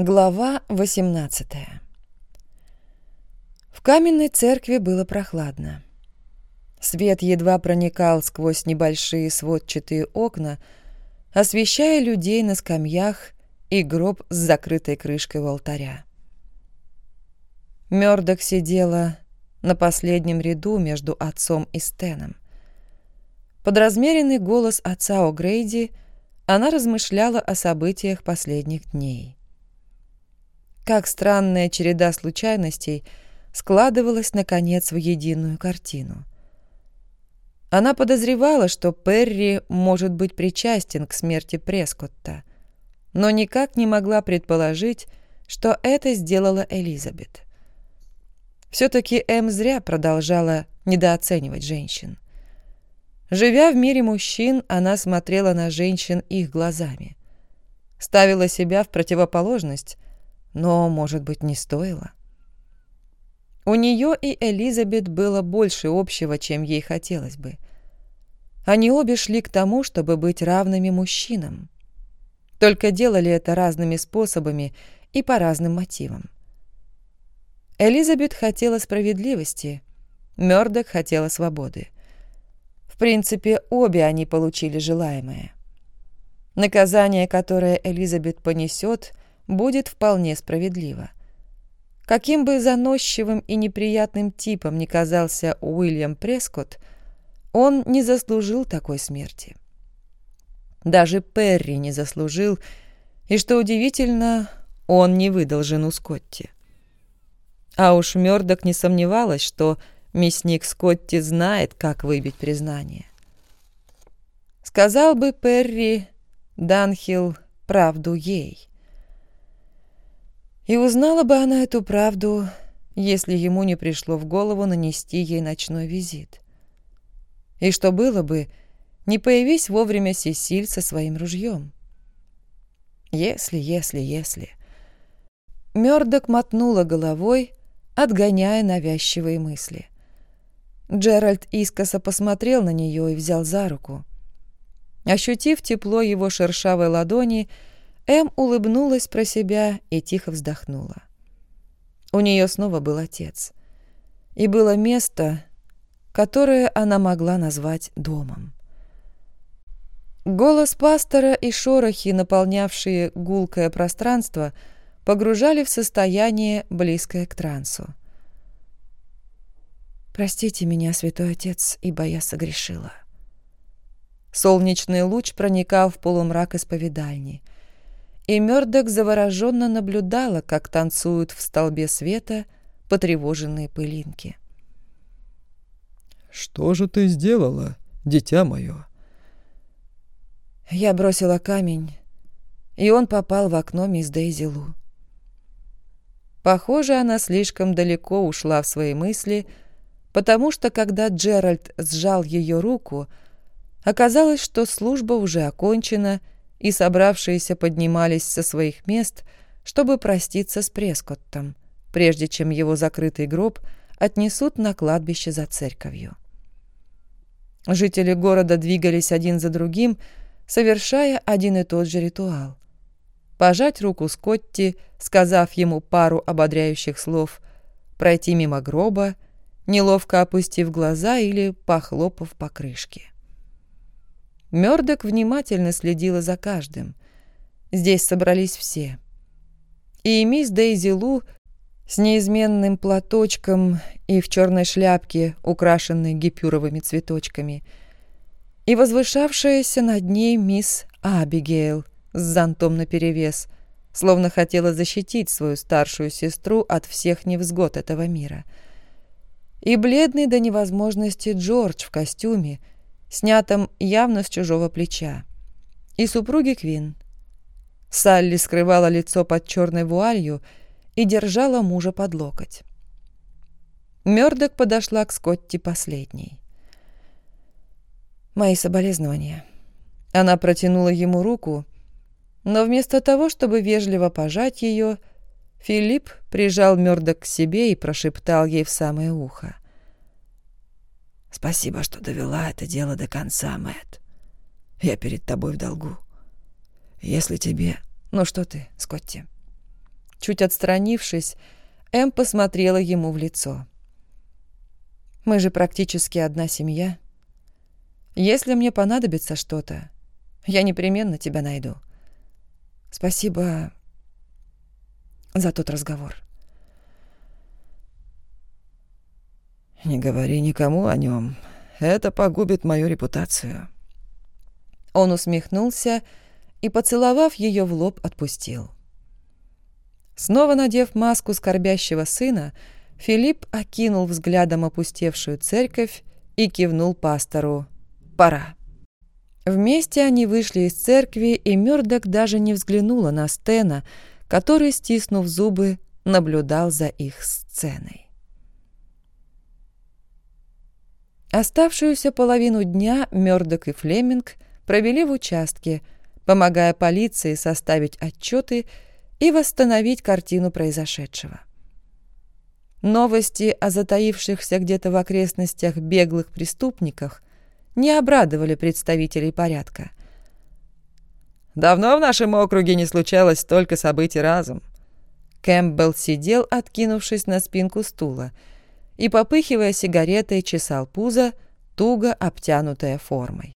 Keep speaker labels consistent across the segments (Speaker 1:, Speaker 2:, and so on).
Speaker 1: Глава 18 В каменной церкви было прохладно. Свет едва проникал сквозь небольшие сводчатые окна, освещая людей на скамьях и гроб с закрытой крышкой у алтаря. Мёрдок сидела на последнем ряду между отцом и Стеном. Под размеренный голос отца О'Грейди она размышляла о событиях последних дней. Как странная череда случайностей складывалась, наконец, в единую картину. Она подозревала, что Перри может быть причастен к смерти Прескотта, но никак не могла предположить, что это сделала Элизабет. Все-таки Эм зря продолжала недооценивать женщин. Живя в мире мужчин, она смотрела на женщин их глазами. Ставила себя в противоположность, но, может быть, не стоило. У нее и Элизабет было больше общего, чем ей хотелось бы. Они обе шли к тому, чтобы быть равными мужчинам. Только делали это разными способами и по разным мотивам. Элизабет хотела справедливости, Мёрдок хотела свободы. В принципе, обе они получили желаемое. Наказание, которое Элизабет понесет, будет вполне справедливо. Каким бы заносчивым и неприятным типом ни казался Уильям Прескотт, он не заслужил такой смерти. Даже Перри не заслужил, и, что удивительно, он не выдал жену Скотти. А уж Мёрдок не сомневалась, что мясник Скотти знает, как выбить признание. Сказал бы Перри Данхилл правду ей. И узнала бы она эту правду, если ему не пришло в голову нанести ей ночной визит. И что было бы, не появись вовремя Сесиль со своим ружьем. Если, если, если. Мёрдок мотнула головой, отгоняя навязчивые мысли. Джеральд искоса посмотрел на нее и взял за руку. Ощутив тепло его шершавой ладони, Эм улыбнулась про себя и тихо вздохнула. У нее снова был отец. И было место, которое она могла назвать домом. Голос пастора и шорохи, наполнявшие гулкое пространство — погружали в состояние, близкое к трансу. «Простите меня, святой отец, ибо я согрешила». Солнечный луч проникал в полумрак исповедальни, и Мёрдок завороженно наблюдала, как танцуют в столбе света потревоженные пылинки.
Speaker 2: «Что же ты сделала, дитя мое?»
Speaker 1: Я бросила камень, и он попал в окно мисс Дейзи Лу. Похоже, она слишком далеко ушла в свои мысли, потому что, когда Джеральд сжал ее руку, оказалось, что служба уже окончена, и собравшиеся поднимались со своих мест, чтобы проститься с Прескоттом, прежде чем его закрытый гроб отнесут на кладбище за церковью. Жители города двигались один за другим, совершая один и тот же ритуал пожать руку Скотти, сказав ему пару ободряющих слов, пройти мимо гроба, неловко опустив глаза или похлопав по крышке. Мёрдок внимательно следила за каждым. Здесь собрались все. И мисс Дейзи Лу с неизменным платочком и в черной шляпке, украшенной гипюровыми цветочками, и возвышавшаяся над ней мисс Абигейл — с зонтом наперевес, словно хотела защитить свою старшую сестру от всех невзгод этого мира. И бледный до невозможности Джордж в костюме, снятом явно с чужого плеча, и супруги Квин. Салли скрывала лицо под черной вуалью и держала мужа под локоть. Мёрдок подошла к Скотти последней. «Мои соболезнования». Она протянула ему руку, но вместо того, чтобы вежливо пожать ее, Филипп прижал Мёрдок к себе и прошептал ей в самое ухо. «Спасибо, что довела это дело до конца, Мэтт. Я перед тобой в долгу. Если тебе... Ну что ты, Скотти?» Чуть отстранившись, Эм посмотрела ему в лицо. «Мы же практически одна семья. Если мне понадобится что-то, я непременно тебя найду. Спасибо за тот разговор».
Speaker 2: «Не говори никому о нем. Это погубит мою репутацию».
Speaker 1: Он усмехнулся и, поцеловав ее в лоб, отпустил. Снова надев маску скорбящего сына, Филипп окинул взглядом опустевшую церковь и кивнул пастору. «Пора». Вместе они вышли из церкви, и Мёрдок даже не взглянула на Стена, который, стиснув зубы, наблюдал за их сценой. Оставшуюся половину дня Мёрдок и Флеминг провели в участке, помогая полиции составить отчеты и восстановить картину произошедшего. Новости о затаившихся где-то в окрестностях беглых преступниках не обрадовали представителей порядка.
Speaker 2: «Давно в нашем округе не случалось столько событий разом».
Speaker 1: Кэмпбелл сидел, откинувшись на спинку стула, и, попыхивая сигаретой, чесал пузо, туго обтянутое формой.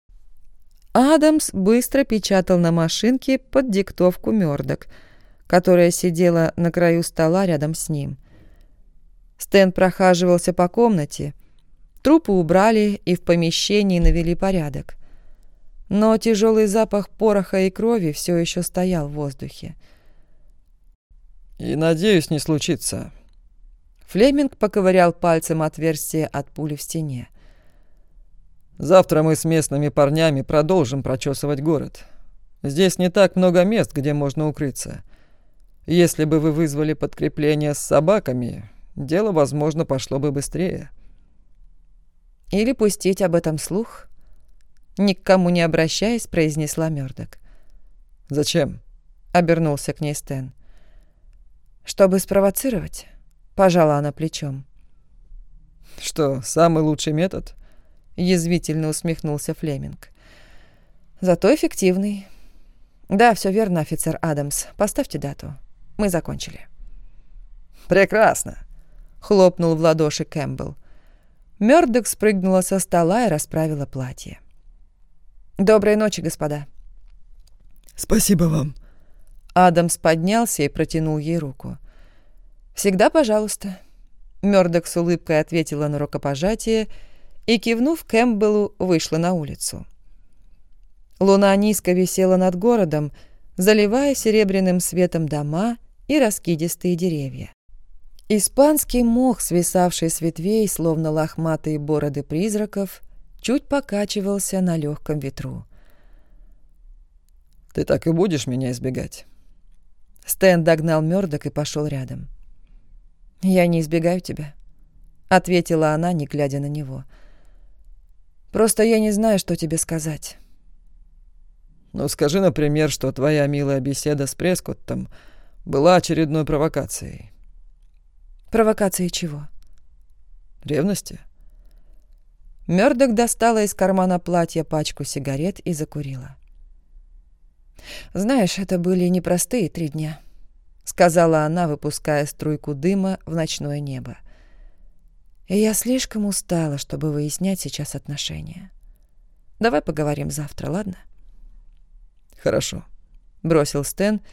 Speaker 1: Адамс быстро печатал на машинке под диктовку Мёрдок – которая сидела на краю стола рядом с ним. Стэн прохаживался по комнате. Трупы убрали и в помещении навели порядок. Но тяжелый запах пороха и крови все еще стоял в воздухе.
Speaker 2: «И надеюсь, не случится».
Speaker 1: Флеминг поковырял пальцем отверстие от пули в стене.
Speaker 2: «Завтра мы с местными парнями продолжим прочесывать город. Здесь не так много мест, где можно укрыться. Если бы вы вызвали подкрепление с собаками, дело, возможно, пошло бы быстрее.
Speaker 1: Или пустить об этом слух? Ни к кому не обращаясь, произнесла Мёрдок.
Speaker 2: «Зачем?»
Speaker 1: — обернулся к ней Стэн. «Чтобы спровоцировать?» — пожала она плечом.
Speaker 2: «Что, самый лучший метод?»
Speaker 1: — язвительно усмехнулся Флеминг. «Зато эффективный. Да, все верно, офицер Адамс. Поставьте дату». Мы закончили».
Speaker 2: «Прекрасно», —
Speaker 1: хлопнул в ладоши Кэмпбелл. Мёрдок спрыгнула со стола и расправила платье. «Доброй ночи, господа».
Speaker 2: «Спасибо вам».
Speaker 1: Адамс поднялся и протянул ей руку. «Всегда пожалуйста». Мёрдок с улыбкой ответила на рукопожатие и, кивнув Кэмпбеллу, вышла на улицу. Луна низко висела над городом, заливая серебряным светом дома и раскидистые деревья. Испанский мох, свисавший с ветвей, словно лохматые бороды призраков, чуть покачивался на легком ветру.
Speaker 2: «Ты так и будешь меня избегать?»
Speaker 1: Стэн догнал Мёрдок и пошел рядом. «Я не избегаю тебя», — ответила она, не глядя на него. «Просто я не знаю, что тебе сказать».
Speaker 2: «Ну, скажи, например, что твоя милая беседа с Прескоттом — была очередной провокацией.
Speaker 1: Провокацией чего?
Speaker 2: Ревности.
Speaker 1: Мёрдок достала из кармана платья пачку сигарет и закурила. «Знаешь, это были непростые три дня», — сказала она, выпуская струйку дыма в ночное небо. «И я слишком устала, чтобы выяснять сейчас отношения. Давай поговорим завтра, ладно?»
Speaker 2: «Хорошо», —
Speaker 1: бросил Стэн, —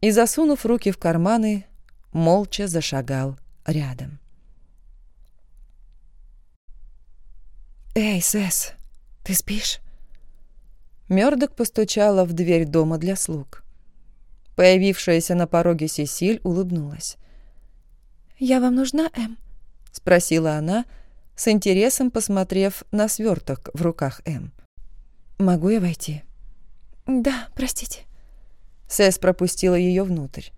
Speaker 1: и, засунув руки в карманы, молча зашагал рядом. «Эй, Сэс, ты спишь?» Мёрдок постучала в дверь дома для слуг. Появившаяся на пороге Сесиль улыбнулась. «Я вам нужна, Эм?» — спросила она, с интересом посмотрев на сверток в руках Эм. «Могу я войти?» «Да, простите». Сэс пропустила ее внутрь.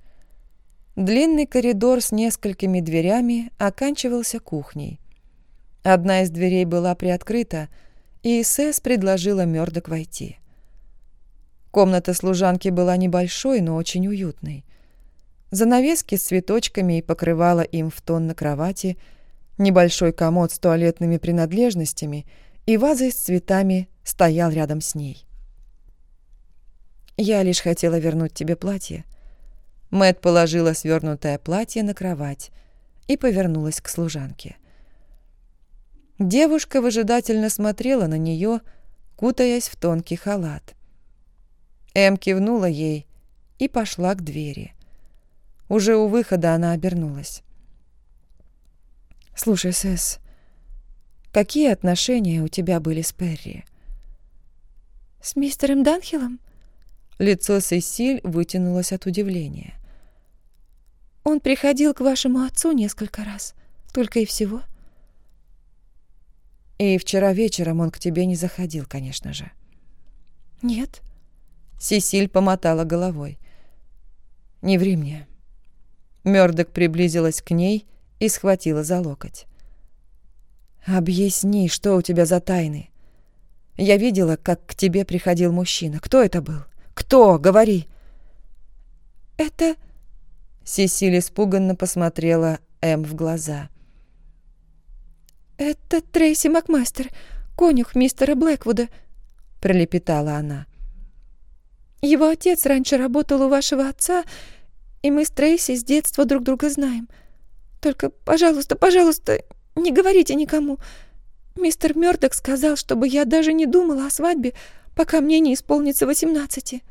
Speaker 1: Длинный коридор с несколькими дверями оканчивался кухней. Одна из дверей была приоткрыта, и Сэс предложила Мёрдок войти. Комната служанки была небольшой, но очень уютной. Занавески с цветочками и покрывала им в тон на кровати, небольшой комод с туалетными принадлежностями и вазой с цветами стоял рядом с ней. Я лишь хотела вернуть тебе платье. Мэт положила свернутое платье на кровать и повернулась к служанке. Девушка выжидательно смотрела на нее, кутаясь в тонкий халат. Эм кивнула ей и пошла к двери. Уже у выхода она обернулась. «Слушай, Сэс, какие отношения у тебя были с Перри?»
Speaker 3: «С мистером Данхиллом?»
Speaker 1: Лицо Сесиль вытянулось от удивления.
Speaker 3: «Он приходил к вашему отцу несколько раз, только и всего».
Speaker 1: «И вчера вечером он к тебе не заходил, конечно же».
Speaker 3: «Нет».
Speaker 1: Сесиль помотала головой. «Не ври мне». Мёрдок приблизилась к ней и схватила за локоть. «Объясни, что у тебя за тайны? Я видела, как к тебе приходил мужчина. Кто это был? Кто? Говори!»
Speaker 3: «Это...»
Speaker 1: Сесиль испуганно посмотрела Эм в глаза.
Speaker 3: «Это Трейси Макмастер, конюх мистера Блэквуда», — пролепетала она. Его отец раньше работал у вашего отца, и мы с Трейси с детства друг друга знаем. Только, пожалуйста, пожалуйста, не говорите никому. Мистер Мёрдок сказал, чтобы я даже не думала о свадьбе, пока мне не исполнится восемнадцати».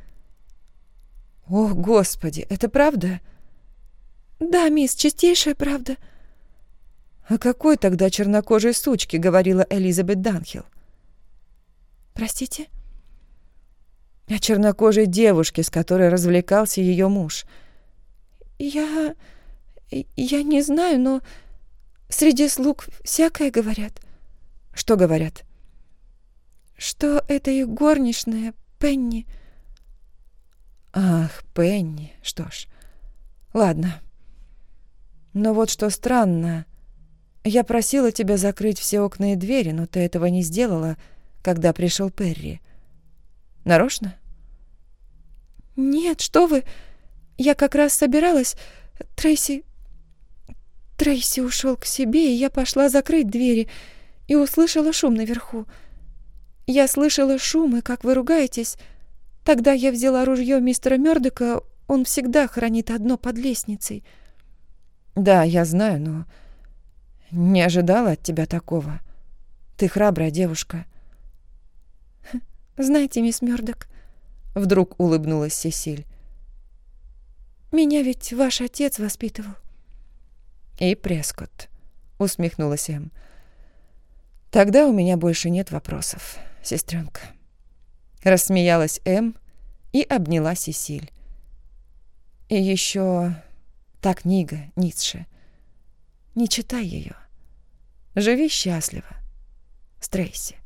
Speaker 1: «О, Господи, это правда?»
Speaker 3: «Да, мисс, чистейшая правда».
Speaker 1: «О какой тогда чернокожей сучке?» — говорила Элизабет Данхилл.
Speaker 3: «Простите?»
Speaker 1: О чернокожей девушке, с которой развлекался ее муж.
Speaker 3: «Я... я не знаю, но среди слуг всякое говорят».
Speaker 1: «Что говорят?»
Speaker 3: «Что это их горничная, Пенни».
Speaker 1: «Ах, Пенни, что ж, ладно. Но вот что странно. Я просила тебя закрыть все окна и двери, но ты этого не сделала, когда пришел Перри. Нарочно?»
Speaker 3: «Нет, что вы! Я как раз собиралась. Трейси... Трейси ушел к себе, и я пошла закрыть двери и услышала шум наверху. Я слышала шум, и как вы ругаетесь. Тогда я взяла ружье мистера Мёрдока, он всегда хранит одно под лестницей».
Speaker 1: «Да, я знаю, но не ожидала от тебя такого. Ты храбрая девушка».
Speaker 3: «Знаете, мисс Мёрдок,
Speaker 1: Вдруг улыбнулась Сесиль.
Speaker 3: «Меня ведь ваш отец воспитывал».
Speaker 1: «И Прескотт», — усмехнулась Эм. «Тогда у меня больше нет вопросов, сестренка. Рассмеялась Эм и обняла Сесиль. «И еще та книга Ницше. Не читай ее. Живи счастливо. Стрейси».